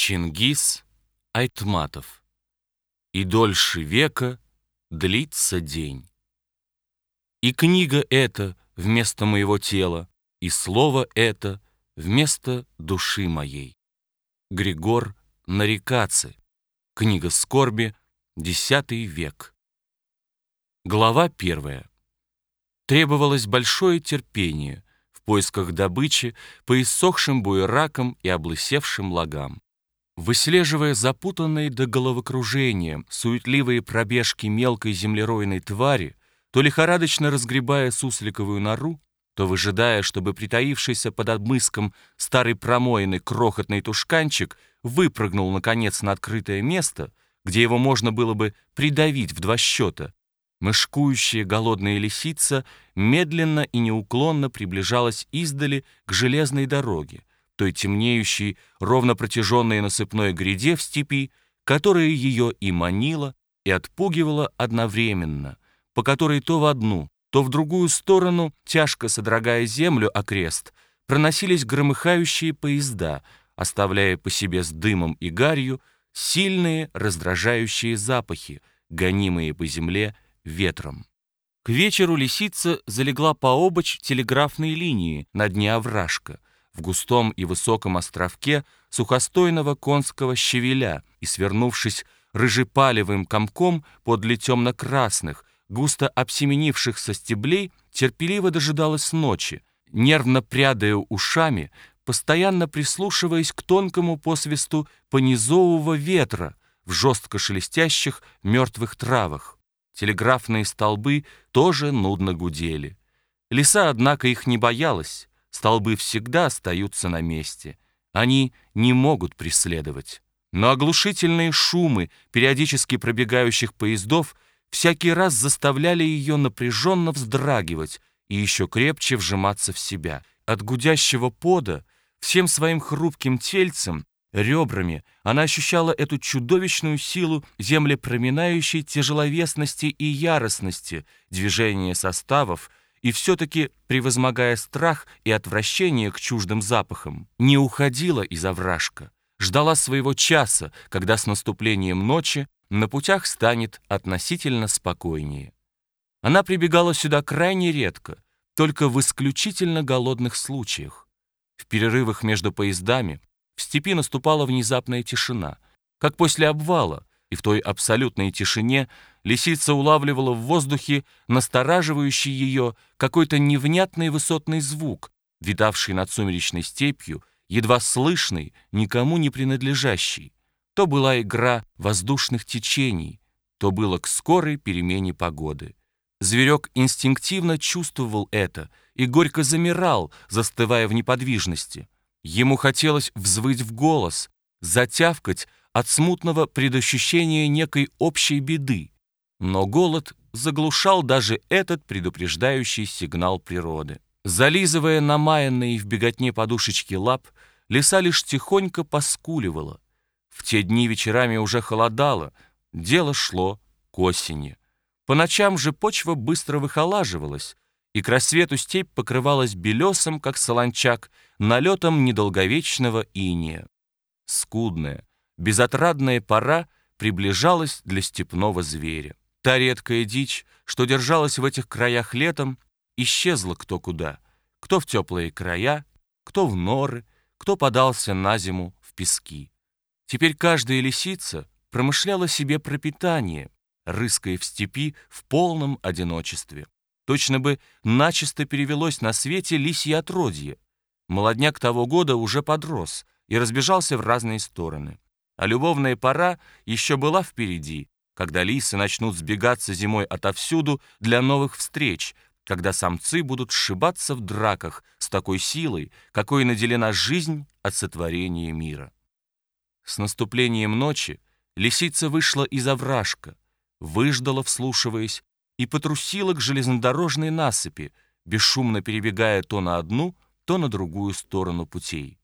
Чингис Айтматов. И дольше века длится день. И книга эта вместо моего тела, и слово это вместо души моей. Григор Нарикацы. Книга скорби, X век. Глава первая. Требовалось большое терпение в поисках добычи по иссохшим буеракам и облысевшим лагам. Выслеживая запутанные до головокружения суетливые пробежки мелкой землеройной твари, то лихорадочно разгребая сусликовую нору, то выжидая, чтобы притаившийся под обмыском старый промоенный крохотный тушканчик выпрыгнул, наконец, на открытое место, где его можно было бы придавить в два счета, мышкующая голодная лисица медленно и неуклонно приближалась издали к железной дороге, той темнеющей, ровно протяженной насыпной гряде в степи, которая ее и манила, и отпугивала одновременно, по которой то в одну, то в другую сторону, тяжко содрогая землю окрест, проносились громыхающие поезда, оставляя по себе с дымом и гарью сильные раздражающие запахи, гонимые по земле ветром. К вечеру лисица залегла по обочь телеграфной линии на дне овражка, в густом и высоком островке сухостойного конского щавеля и, свернувшись рыжепалевым комком подле темно-красных, густо обсеменившихся стеблей, терпеливо дожидалась ночи, нервно прядая ушами, постоянно прислушиваясь к тонкому посвисту понизового ветра в жестко шелестящих мертвых травах. Телеграфные столбы тоже нудно гудели. Лиса, однако, их не боялась. Столбы всегда остаются на месте. Они не могут преследовать. Но оглушительные шумы периодически пробегающих поездов всякий раз заставляли ее напряженно вздрагивать и еще крепче вжиматься в себя. От гудящего пода всем своим хрупким тельцем, ребрами, она ощущала эту чудовищную силу землепроминающей тяжеловесности и яростности, движения составов, и все-таки, превозмогая страх и отвращение к чуждым запахам, не уходила из овражка, ждала своего часа, когда с наступлением ночи на путях станет относительно спокойнее. Она прибегала сюда крайне редко, только в исключительно голодных случаях. В перерывах между поездами в степи наступала внезапная тишина, как после обвала, и в той абсолютной тишине лисица улавливала в воздухе настораживающий ее какой-то невнятный высотный звук, витавший над сумеречной степью, едва слышный, никому не принадлежащий. То была игра воздушных течений, то было к скорой перемене погоды. Зверек инстинктивно чувствовал это и горько замирал, застывая в неподвижности. Ему хотелось взвыть в голос, затявкать, от смутного предощущения некой общей беды, но голод заглушал даже этот предупреждающий сигнал природы. Зализывая намаянные в беготне подушечки лап, лиса лишь тихонько поскуливала. В те дни вечерами уже холодало, дело шло к осени. По ночам же почва быстро выхолаживалась, и к рассвету степь покрывалась белесом, как солончак, налетом недолговечного иния. Скудная, безотрадная пора приближалась для степного зверя. Та редкая дичь, что держалась в этих краях летом, исчезла кто куда. Кто в теплые края, кто в норы, кто подался на зиму в пески. Теперь каждая лисица промышляла себе пропитание, рыская в степи в полном одиночестве. Точно бы начисто перевелось на свете лисье отродье. Молодняк того года уже подрос и разбежался в разные стороны. А любовная пора еще была впереди, когда лисы начнут сбегаться зимой отовсюду для новых встреч, когда самцы будут сшибаться в драках с такой силой, какой наделена жизнь от сотворения мира. С наступлением ночи лисица вышла из овражка, выждала, вслушиваясь, и потрусила к железнодорожной насыпи, бесшумно перебегая то на одну, то на другую сторону путей.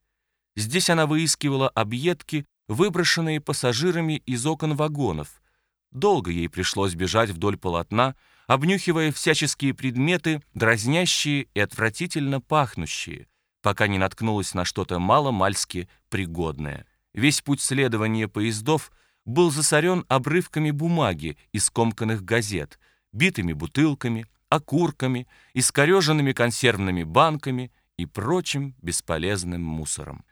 Здесь она выискивала объедки, выброшенные пассажирами из окон вагонов. Долго ей пришлось бежать вдоль полотна, обнюхивая всяческие предметы, дразнящие и отвратительно пахнущие, пока не наткнулась на что-то мало-мальски пригодное. Весь путь следования поездов был засорен обрывками бумаги из скомканных газет, битыми бутылками, окурками, искореженными консервными банками и прочим бесполезным мусором.